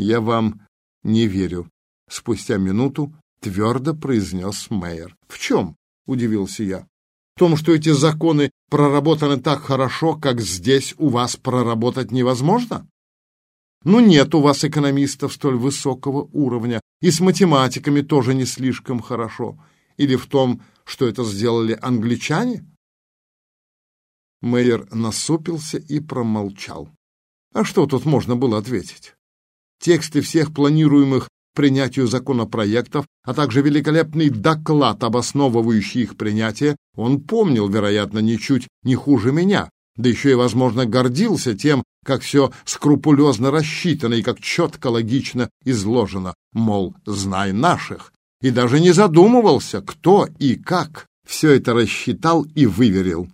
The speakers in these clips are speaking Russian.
Я вам не верю. Спустя минуту твердо произнес мэр. В чем? Удивился я. В том, что эти законы проработаны так хорошо, как здесь у вас проработать невозможно? Ну, нет у вас экономистов столь высокого уровня, и с математиками тоже не слишком хорошо. Или в том, что это сделали англичане? Мэйер насупился и промолчал. А что тут можно было ответить? Тексты всех планируемых принятию законопроектов, а также великолепный доклад, обосновывающий их принятие, он помнил, вероятно, ничуть не хуже меня, да еще и, возможно, гордился тем, как все скрупулезно рассчитано и как четко логично изложено, мол, знай наших, и даже не задумывался, кто и как все это рассчитал и выверил.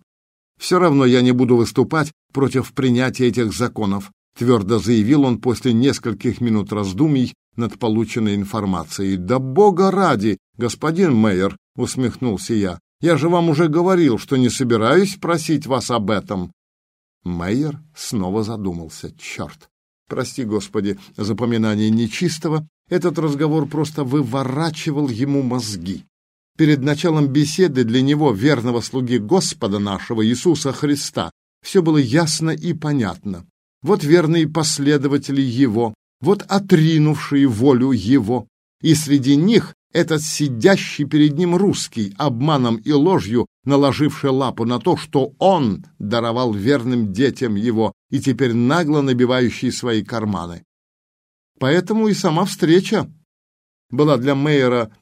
Все равно я не буду выступать против принятия этих законов, твердо заявил он после нескольких минут раздумий над полученной информацией. «Да бога ради, господин мэр!» — усмехнулся я. «Я же вам уже говорил, что не собираюсь просить вас об этом». Мейер снова задумался. «Черт! Прости, Господи, запоминание нечистого. Этот разговор просто выворачивал ему мозги. Перед началом беседы для него, верного слуги Господа нашего Иисуса Христа, все было ясно и понятно. Вот верные последователи Его, вот отринувшие волю его, и среди них этот сидящий перед ним русский, обманом и ложью наложивший лапу на то, что он даровал верным детям его и теперь нагло набивающий свои карманы. Поэтому и сама встреча была для Мейера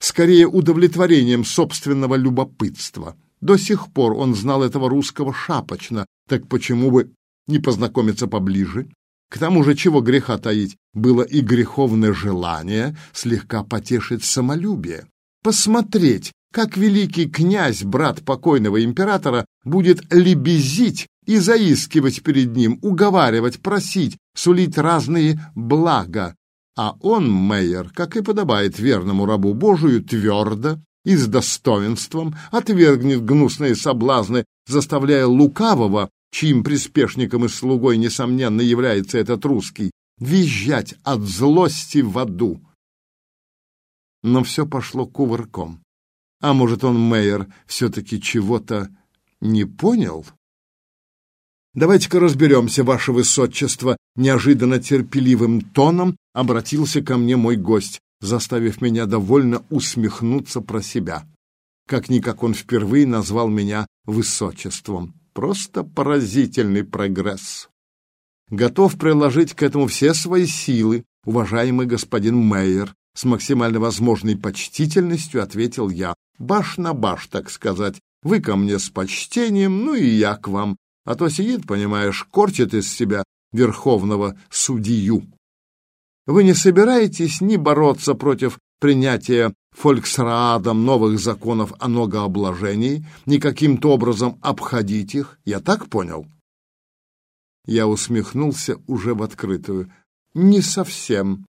скорее удовлетворением собственного любопытства. До сих пор он знал этого русского шапочно, так почему бы не познакомиться поближе к тому же, чего греха таить, было и греховное желание слегка потешить самолюбие, посмотреть, как великий князь, брат покойного императора, будет лебезить и заискивать перед ним, уговаривать, просить, сулить разные блага. А он, Мейер, как и подобает верному рабу Божию, твердо и с достоинством отвергнет гнусные соблазны, заставляя лукавого чьим приспешником и слугой, несомненно, является этот русский, визжать от злости в аду. Но все пошло кувырком. А может, он, Мейер, все-таки чего-то не понял? «Давайте-ка разберемся, ваше высочество!» Неожиданно терпеливым тоном обратился ко мне мой гость, заставив меня довольно усмехнуться про себя. Как-никак он впервые назвал меня высочеством. Просто поразительный прогресс. Готов приложить к этому все свои силы, уважаемый господин Мейер, с максимально возможной почтительностью ответил я. Баш на баш, так сказать. Вы ко мне с почтением, ну и я к вам. А то сидит, понимаешь, корчит из себя верховного судью. Вы не собираетесь ни бороться против принятия фольксраадом новых законов о многообложении, ни каким-то образом обходить их. Я так понял? Я усмехнулся уже в открытую. Не совсем.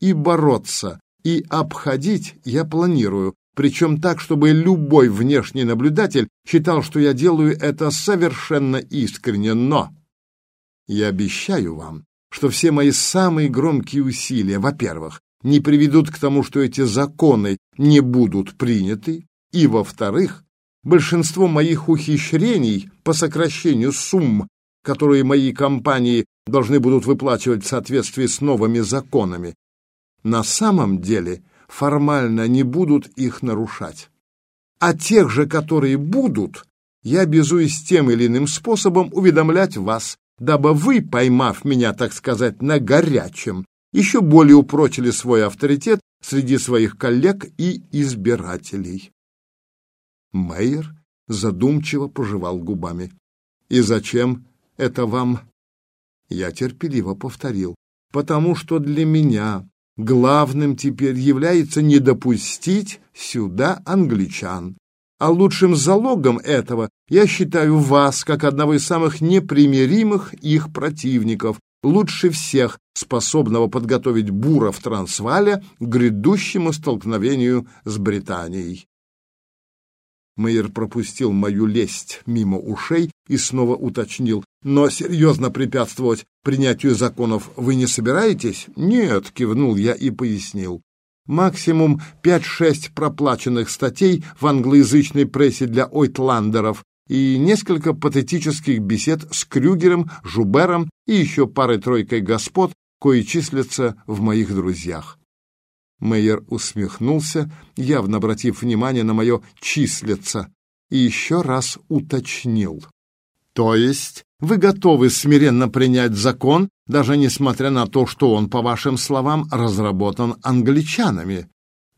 И бороться, и обходить я планирую, причем так, чтобы любой внешний наблюдатель считал, что я делаю это совершенно искренне, но я обещаю вам, что все мои самые громкие усилия, во-первых, не приведут к тому, что эти законы не будут приняты, и, во-вторых, большинство моих ухищрений по сокращению сумм, которые мои компании должны будут выплачивать в соответствии с новыми законами, на самом деле формально не будут их нарушать. А тех же, которые будут, я обязуюсь тем или иным способом уведомлять вас, дабы вы, поймав меня, так сказать, на горячем, еще более упрочили свой авторитет среди своих коллег и избирателей. Мейер задумчиво пожевал губами. «И зачем это вам?» Я терпеливо повторил. «Потому что для меня главным теперь является не допустить сюда англичан. А лучшим залогом этого я считаю вас, как одного из самых непримиримых их противников, лучше всех способного подготовить бура в Трансвале к грядущему столкновению с Британией. Мейер пропустил мою лесть мимо ушей и снова уточнил. Но серьезно препятствовать принятию законов вы не собираетесь? Нет, кивнул я и пояснил. Максимум 5-6 проплаченных статей в англоязычной прессе для ойтландеров и несколько патетических бесед с Крюгером, Жубером и еще парой-тройкой господ, кои числятся в моих друзьях. Мейер усмехнулся, явно обратив внимание на мое «числятся», и еще раз уточнил. «То есть вы готовы смиренно принять закон, даже несмотря на то, что он, по вашим словам, разработан англичанами?»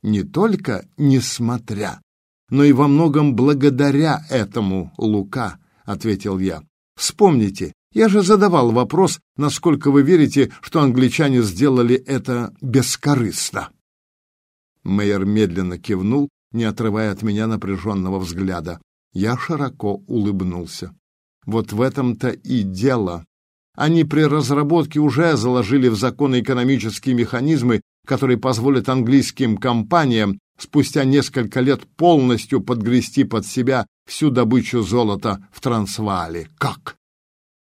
«Не только несмотря, но и во многом благодаря этому, Лука», — ответил я. «Вспомните, я же задавал вопрос, насколько вы верите, что англичане сделали это бескорыстно». Мэйер медленно кивнул, не отрывая от меня напряженного взгляда. Я широко улыбнулся. Вот в этом-то и дело. Они при разработке уже заложили в закон экономические механизмы, которые позволят английским компаниям спустя несколько лет полностью подгрести под себя всю добычу золота в Трансваале. Как?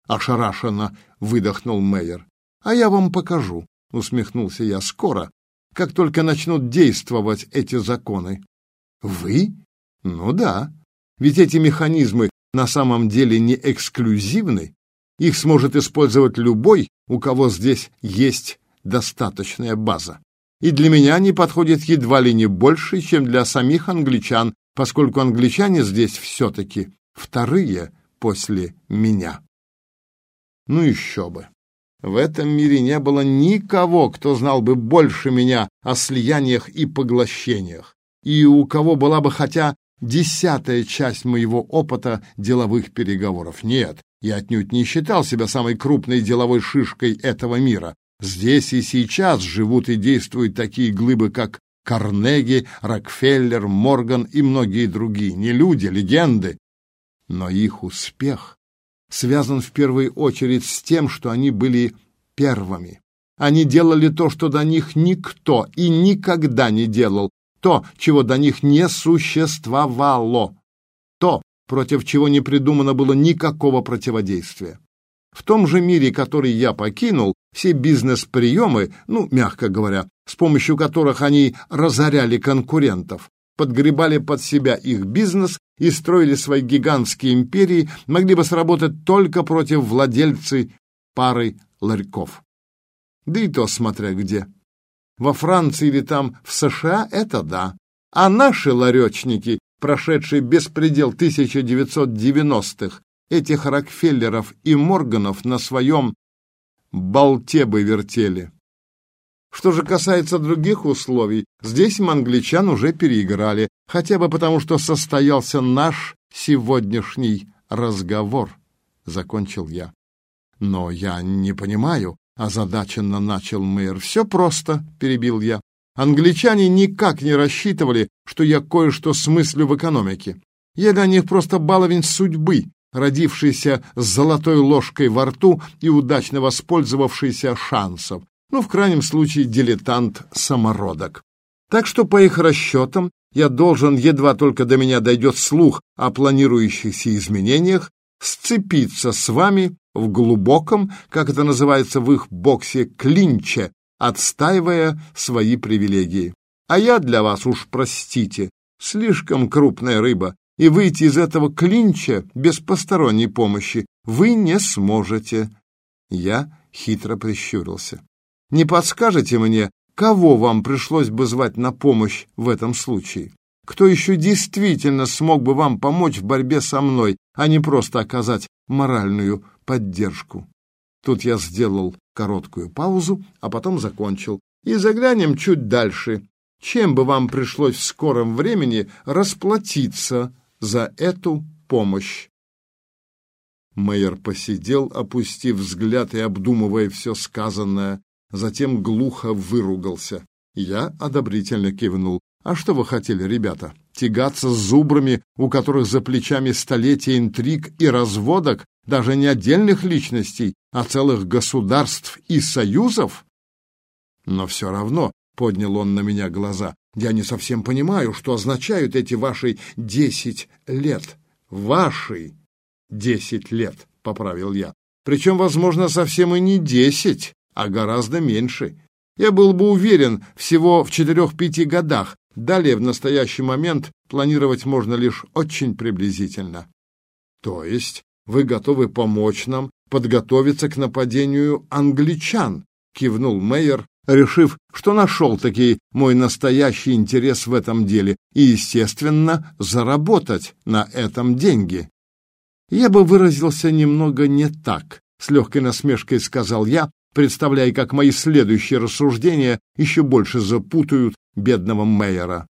Ошарашенно выдохнул Мейер. А я вам покажу, усмехнулся я. Скоро, как только начнут действовать эти законы. Вы? Ну да. Ведь эти механизмы на самом деле не эксклюзивны. Их сможет использовать любой, у кого здесь есть достаточная база. И для меня они подходят едва ли не больше, чем для самих англичан, поскольку англичане здесь все-таки вторые после меня. Ну еще бы. В этом мире не было никого, кто знал бы больше меня о слияниях и поглощениях, и у кого была бы хотя десятая часть моего опыта деловых переговоров. Нет, я отнюдь не считал себя самой крупной деловой шишкой этого мира. Здесь и сейчас живут и действуют такие глыбы, как Карнеги, Рокфеллер, Морган и многие другие. Не люди, легенды. Но их успех связан в первую очередь с тем, что они были первыми. Они делали то, что до них никто и никогда не делал, то, чего до них не существовало, то, против чего не придумано было никакого противодействия. В том же мире, который я покинул, все бизнес-приемы, ну, мягко говоря, с помощью которых они разоряли конкурентов, подгребали под себя их бизнес и строили свои гигантские империи, могли бы сработать только против владельцы пары ларьков. Да и то смотря где. Во Франции или там в США это да. А наши ларечники, прошедшие беспредел 1990-х, этих Рокфеллеров и Морганов на своем болте бы вертели. Что же касается других условий, здесь им англичан уже переиграли, хотя бы потому, что состоялся наш сегодняшний разговор, — закончил я. Но я не понимаю, — озадаченно начал мэр. Все просто, — перебил я. Англичане никак не рассчитывали, что я кое-что смыслю в экономике. Я для них просто баловень судьбы, родившийся с золотой ложкой во рту и удачно воспользовавшийся шансом ну, в крайнем случае, дилетант-самородок. Так что, по их расчетам, я должен, едва только до меня дойдет слух о планирующихся изменениях, сцепиться с вами в глубоком, как это называется в их боксе, клинче, отстаивая свои привилегии. А я для вас, уж простите, слишком крупная рыба, и выйти из этого клинча без посторонней помощи вы не сможете. Я хитро прищурился. Не подскажете мне, кого вам пришлось бы звать на помощь в этом случае? Кто еще действительно смог бы вам помочь в борьбе со мной, а не просто оказать моральную поддержку? Тут я сделал короткую паузу, а потом закончил. И заглянем чуть дальше. Чем бы вам пришлось в скором времени расплатиться за эту помощь? Мэйер посидел, опустив взгляд и обдумывая все сказанное затем глухо выругался. Я одобрительно кивнул. «А что вы хотели, ребята? Тягаться с зубрами, у которых за плечами столетия интриг и разводок, даже не отдельных личностей, а целых государств и союзов?» Но все равно, — поднял он на меня глаза, — я не совсем понимаю, что означают эти ваши десять лет. Ваши десять лет, — поправил я. Причем, возможно, совсем и не десять, а гораздо меньше. Я был бы уверен всего в четырех-пяти годах. Далее, в настоящий момент, планировать можно лишь очень приблизительно. То есть вы готовы помочь нам подготовиться к нападению англичан, кивнул Мейер, решив, что нашел таки мой настоящий интерес в этом деле и, естественно, заработать на этом деньги. Я бы выразился немного не так, с легкой насмешкой сказал я, представляя, как мои следующие рассуждения еще больше запутают бедного Мейера.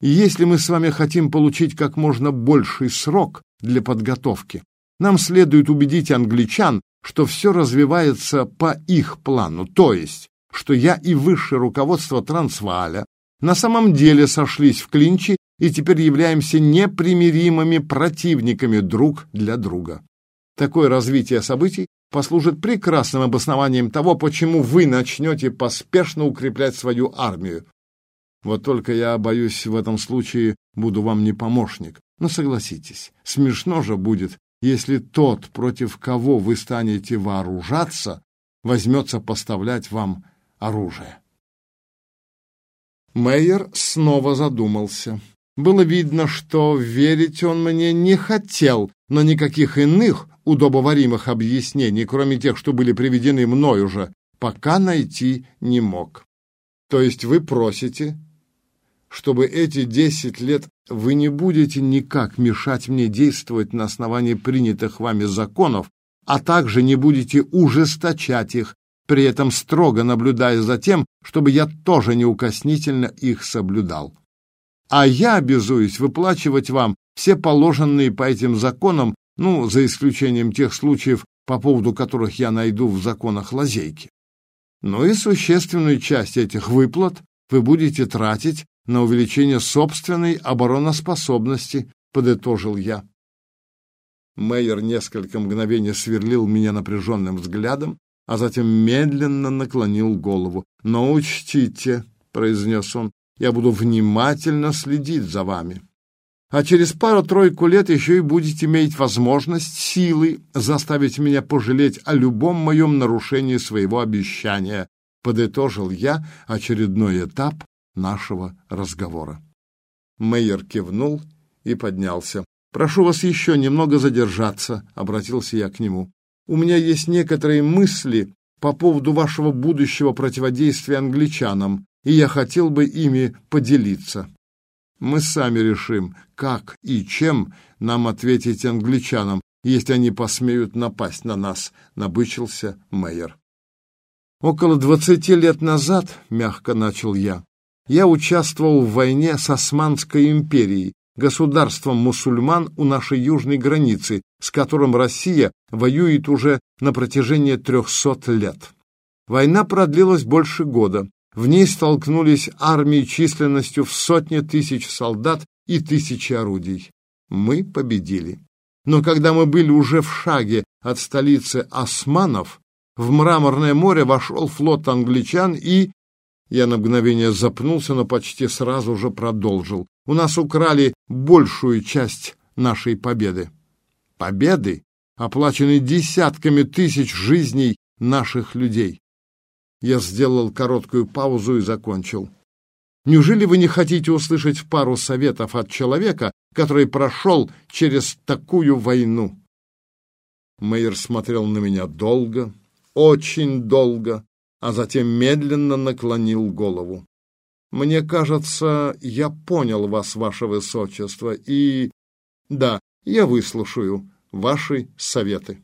Если мы с вами хотим получить как можно больший срок для подготовки, нам следует убедить англичан, что все развивается по их плану, то есть, что я и высшее руководство Трансвааля на самом деле сошлись в клинче и теперь являемся непримиримыми противниками друг для друга. Такое развитие событий послужит прекрасным обоснованием того, почему вы начнете поспешно укреплять свою армию. Вот только я, боюсь, в этом случае буду вам не помощник. Но согласитесь, смешно же будет, если тот, против кого вы станете вооружаться, возьмется поставлять вам оружие. Мейер снова задумался. Было видно, что верить он мне не хотел, но никаких иных удобоваримых объяснений, кроме тех, что были приведены мною же, пока найти не мог. То есть вы просите, чтобы эти десять лет вы не будете никак мешать мне действовать на основании принятых вами законов, а также не будете ужесточать их, при этом строго наблюдая за тем, чтобы я тоже неукоснительно их соблюдал. А я обязуюсь выплачивать вам все положенные по этим законам, ну, за исключением тех случаев, по поводу которых я найду в законах лазейки. Ну и существенную часть этих выплат вы будете тратить на увеличение собственной обороноспособности, подытожил я. Мейер несколько мгновений сверлил меня напряженным взглядом, а затем медленно наклонил голову. «Но учтите», — произнес он, — «я буду внимательно следить за вами. А через пару-тройку лет еще и будете иметь возможность силы заставить меня пожалеть о любом моем нарушении своего обещания», — подытожил я очередной этап нашего разговора. Мейер кивнул и поднялся. «Прошу вас еще немного задержаться», — обратился я к нему. «У меня есть некоторые мысли по поводу вашего будущего противодействия англичанам, и я хотел бы ими поделиться. Мы сами решим, как и чем нам ответить англичанам, если они посмеют напасть на нас», — набычился Мейер. «Около двадцати лет назад, — мягко начал я, я участвовал в войне с Османской империей, государством мусульман у нашей южной границы, с которым Россия воюет уже на протяжении трехсот лет. Война продлилась больше года. В ней столкнулись армии численностью в сотни тысяч солдат и тысячи орудий. Мы победили. Но когда мы были уже в шаге от столицы османов, в Мраморное море вошел флот англичан и я на мгновение запнулся, но почти сразу же продолжил. У нас украли большую часть нашей победы. Победы, оплачены десятками тысяч жизней наших людей. Я сделал короткую паузу и закончил. Неужели вы не хотите услышать пару советов от человека, который прошел через такую войну? Мэйер смотрел на меня долго, очень долго, а затем медленно наклонил голову. «Мне кажется, я понял вас, ваше высочество, и... Да, я выслушаю ваши советы».